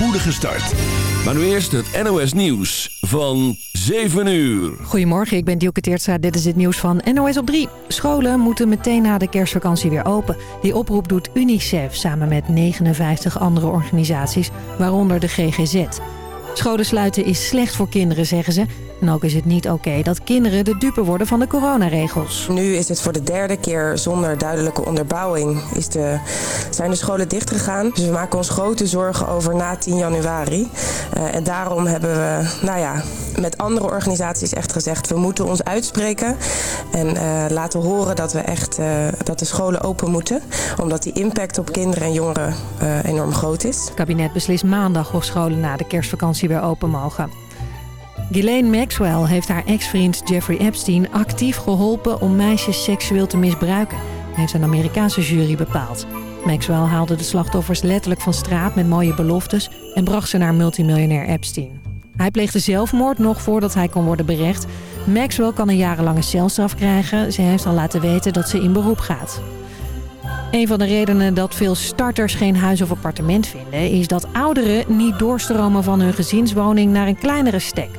spoedige start. Maar nu eerst het NOS Nieuws van 7 uur. Goedemorgen, ik ben Dielke Teertstra. Dit is het nieuws van NOS op 3. Scholen moeten meteen na de kerstvakantie weer open. Die oproep doet UNICEF samen met 59 andere organisaties, waaronder de GGZ. Scholen sluiten is slecht voor kinderen, zeggen ze. En ook is het niet oké dat kinderen de dupe worden van de coronaregels. Nu is het voor de derde keer zonder duidelijke onderbouwing is de, zijn de scholen dichtgegaan. Dus we maken ons grote zorgen over na 10 januari. Uh, en daarom hebben we nou ja, met andere organisaties echt gezegd... we moeten ons uitspreken en uh, laten horen dat, we echt, uh, dat de scholen open moeten. Omdat die impact op kinderen en jongeren enorm groot is. Het kabinet beslist maandag of scholen na de kerstvakantie weer open mogen. Ghislaine Maxwell heeft haar ex-vriend Jeffrey Epstein actief geholpen om meisjes seksueel te misbruiken, heeft een Amerikaanse jury bepaald. Maxwell haalde de slachtoffers letterlijk van straat met mooie beloftes en bracht ze naar multimiljonair Epstein. Hij pleegde zelfmoord nog voordat hij kon worden berecht. Maxwell kan een jarenlange celstraf krijgen. Ze heeft al laten weten dat ze in beroep gaat. Een van de redenen dat veel starters geen huis of appartement vinden... is dat ouderen niet doorstromen van hun gezinswoning naar een kleinere stek.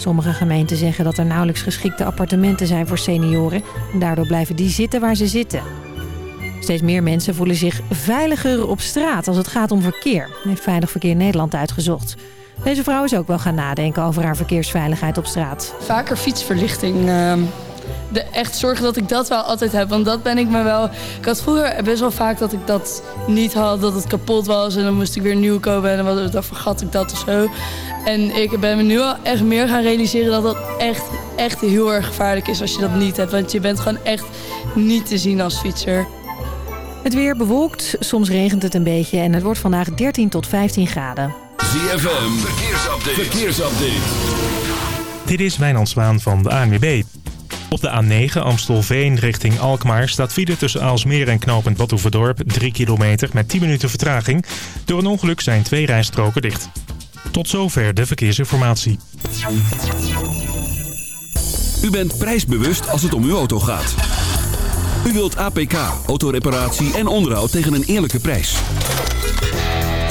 Sommige gemeenten zeggen dat er nauwelijks geschikte appartementen zijn voor senioren. En daardoor blijven die zitten waar ze zitten. Steeds meer mensen voelen zich veiliger op straat als het gaat om verkeer. Heeft Veilig Verkeer Nederland uitgezocht. Deze vrouw is ook wel gaan nadenken over haar verkeersveiligheid op straat. Vaker fietsverlichting. Uh, de, echt zorgen dat ik dat wel altijd heb. Want dat ben ik me wel... Ik had vroeger best wel vaak dat ik dat niet had. Dat het kapot was. En dan moest ik weer nieuw kopen. En dan, dan vergat ik dat of zo. En ik ben me nu al echt meer gaan realiseren dat dat echt, echt heel erg gevaarlijk is als je dat niet hebt. Want je bent gewoon echt niet te zien als fietser. Het weer bewolkt, soms regent het een beetje en het wordt vandaag 13 tot 15 graden. ZFM, verkeersupdate. verkeersupdate. Dit is Wijnand Zwaan van de ANWB. Op de A9 Amstelveen richting Alkmaar staat file tussen Aalsmeer en knooppunt Badhoevedorp 3 kilometer met 10 minuten vertraging. Door een ongeluk zijn twee rijstroken dicht. Tot zover de verkeersinformatie. U bent prijsbewust als het om uw auto gaat. U wilt APK, autoreparatie en onderhoud tegen een eerlijke prijs.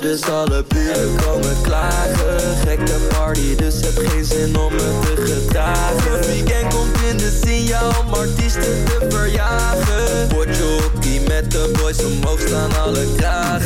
dus alle buren komen klagen. Gekke party, dus heb geen zin om me te gedragen. Het weekend komt in de signaal om artiesten te verjagen. Potje met de boys omhoog staan alle kragen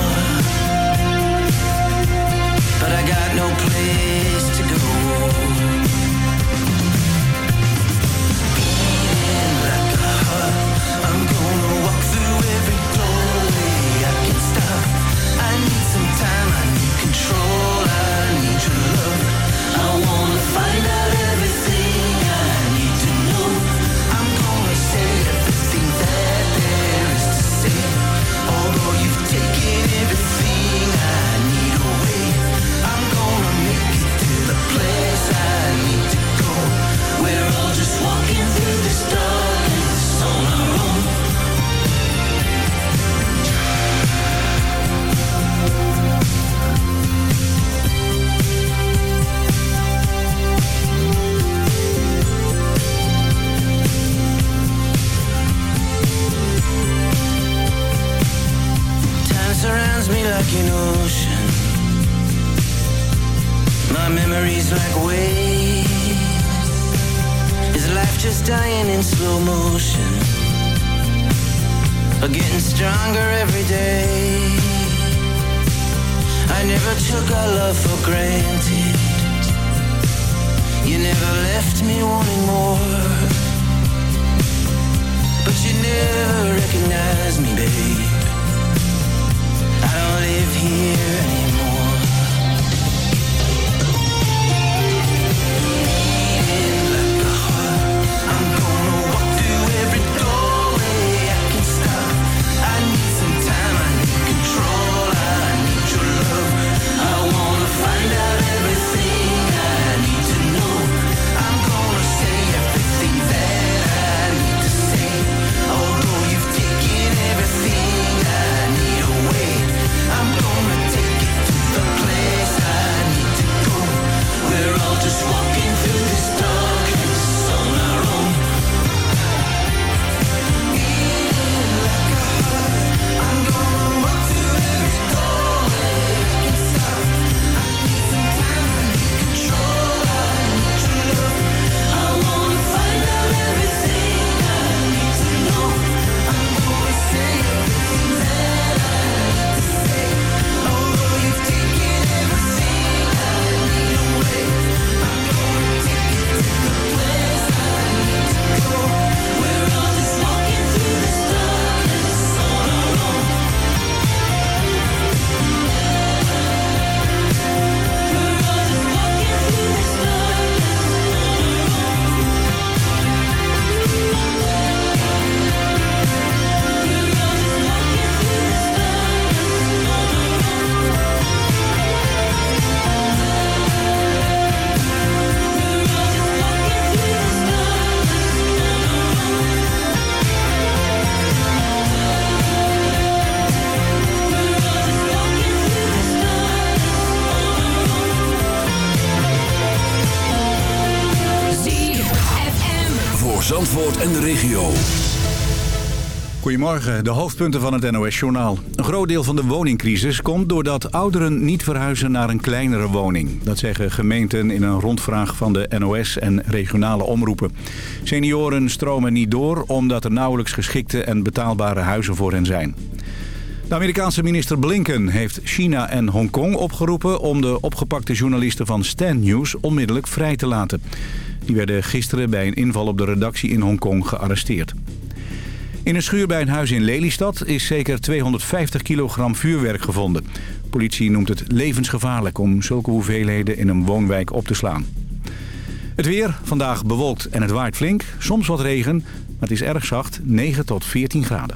no place to go. Beating like a heart I'm gonna walk through every doorway. I can stop. I need some time, I need control I need your love. I wanna find out like an ocean. My memories like waves. Is life just dying in slow motion? Or getting stronger every day? I never took our love for granted. You never left me wanting more. En de regio. Goedemorgen, de hoofdpunten van het NOS-journaal. Een groot deel van de woningcrisis komt doordat ouderen niet verhuizen naar een kleinere woning. Dat zeggen gemeenten in een rondvraag van de NOS en regionale omroepen. Senioren stromen niet door omdat er nauwelijks geschikte en betaalbare huizen voor hen zijn. De Amerikaanse minister Blinken heeft China en Hongkong opgeroepen... om de opgepakte journalisten van Stan News onmiddellijk vrij te laten. Die werden gisteren bij een inval op de redactie in Hongkong gearresteerd. In een schuur bij een huis in Lelystad is zeker 250 kilogram vuurwerk gevonden. Politie noemt het levensgevaarlijk om zulke hoeveelheden in een woonwijk op te slaan. Het weer, vandaag bewolkt en het waait flink. Soms wat regen, maar het is erg zacht, 9 tot 14 graden.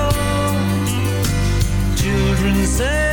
children say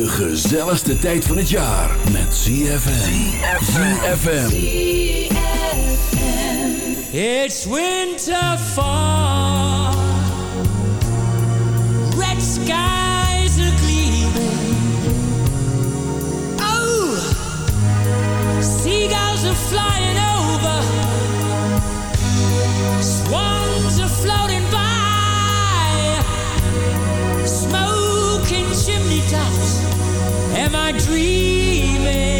De gezelligste tijd van het jaar met ZFM. ZFM. It's winter fall. Red skies are gleaming. Oh, seagulls are flying over. Am I dreaming?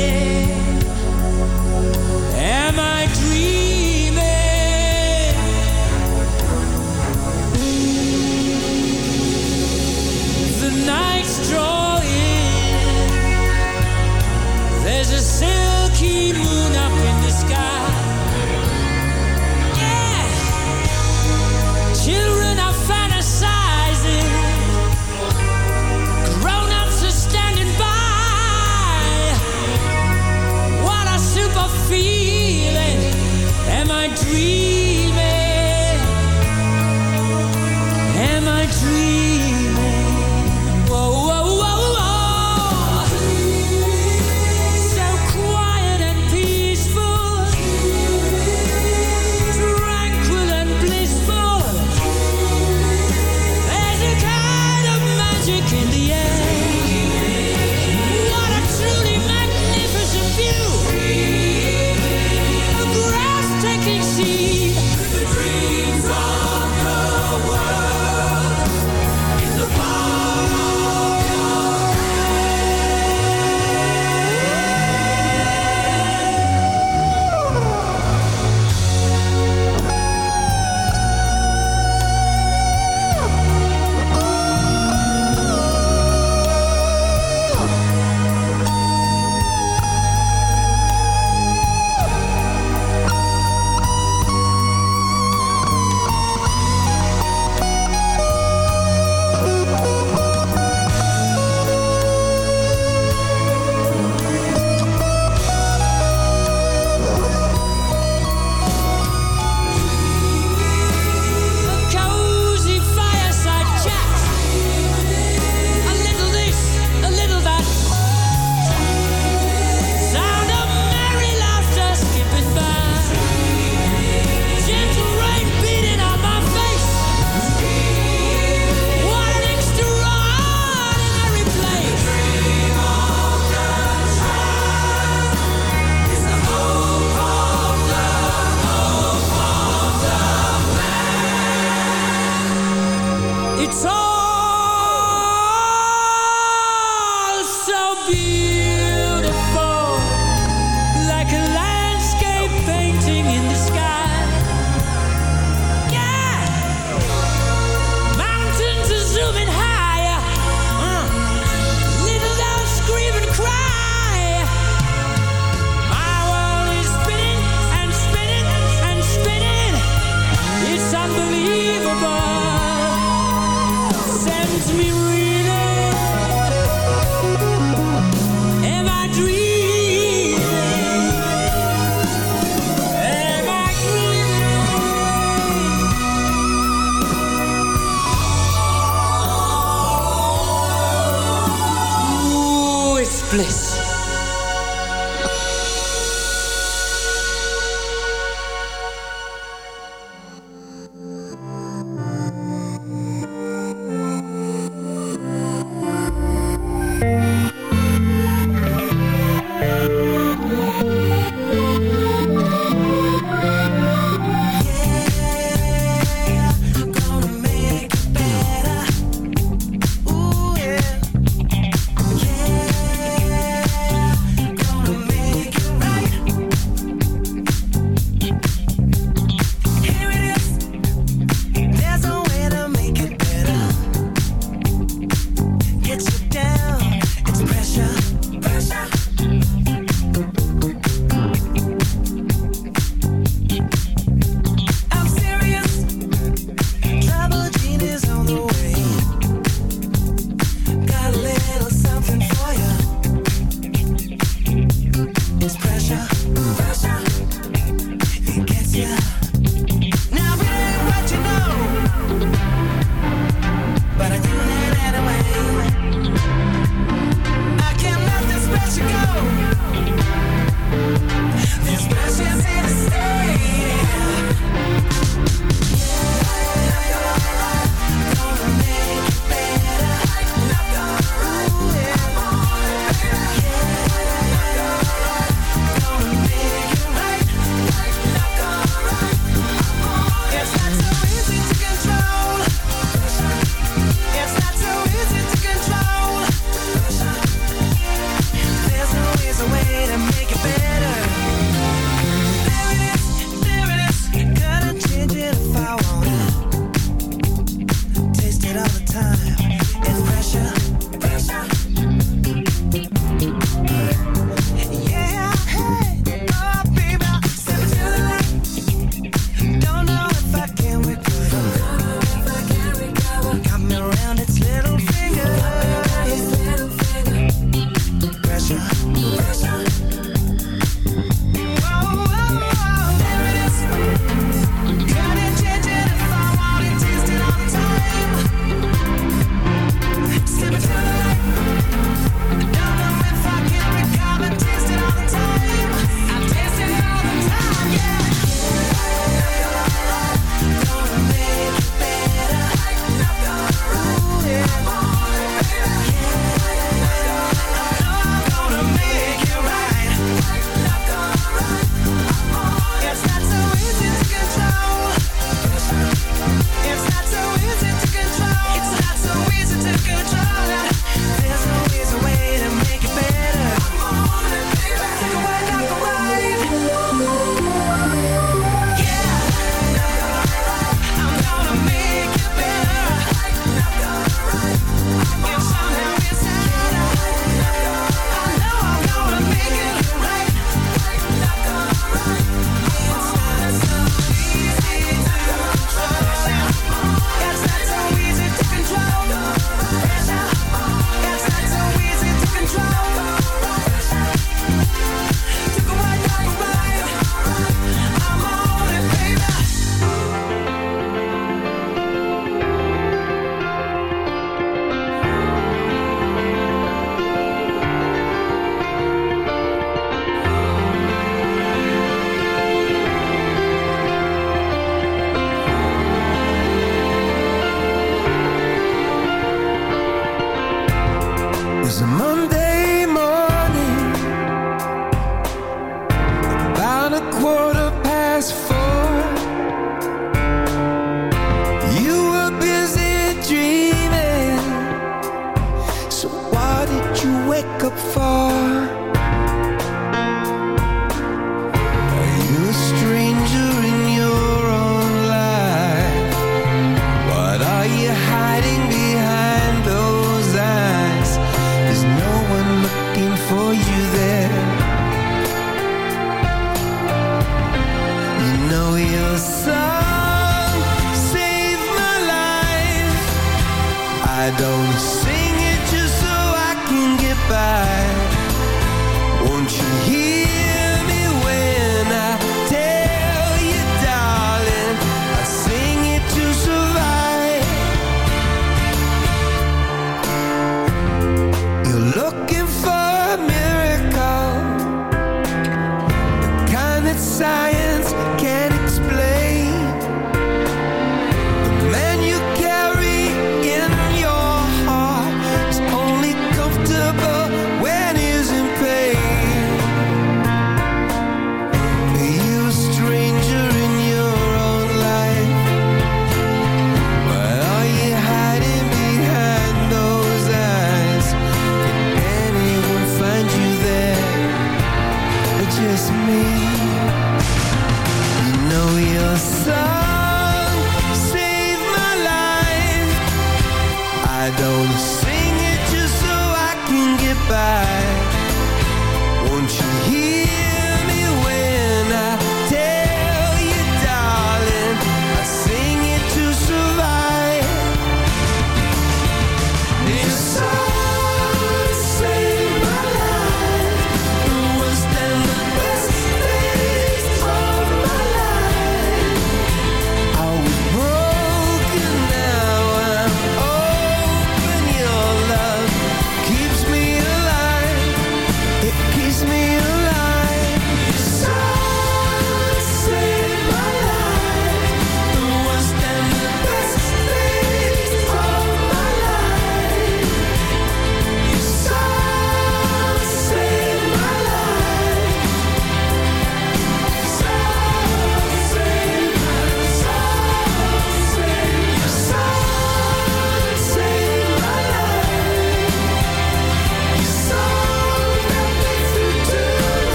bliss.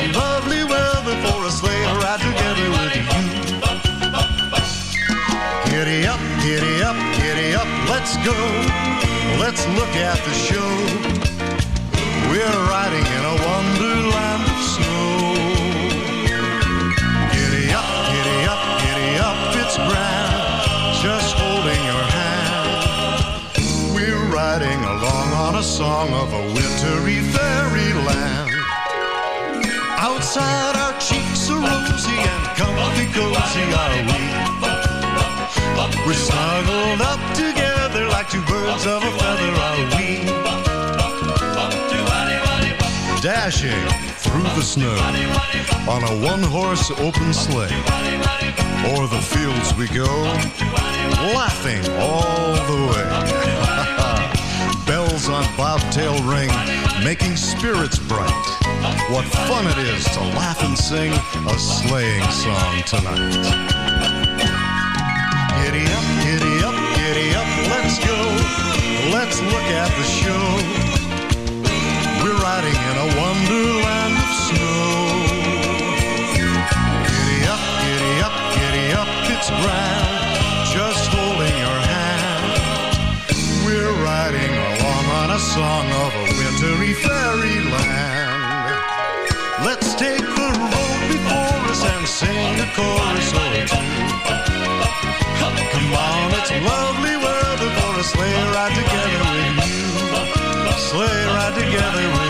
A lovely weather for a sleigh ride together with you. Giddy up, giddy up, giddy up, let's go. Let's look at the show. We're riding in a wonderland of snow. Giddy up, giddy up, giddy up, it's grand. Just holding your hand. We're riding along on a song of a wintry fairyland. Outside our cheeks are rosy and comfy cozy are we. We're snuggled up together like two birds of a feather are we. Dashing through the snow on a one-horse open sleigh. O'er the fields we go, laughing all the way. Bells on bobtail ring, making spirits bright. What fun it is to laugh and sing a sleighing song tonight. Giddy up, giddy up, giddy up, let's go. Let's look at the show. We're riding in a wonderland of snow. Giddy up, giddy up, giddy up, it's grand. Just holding your hand. We're riding along on a song of a wintry fairyland. Sing a chorus or two. Come on, it's lovely weather for a sleigh ride together with you. Sleigh ride together with you.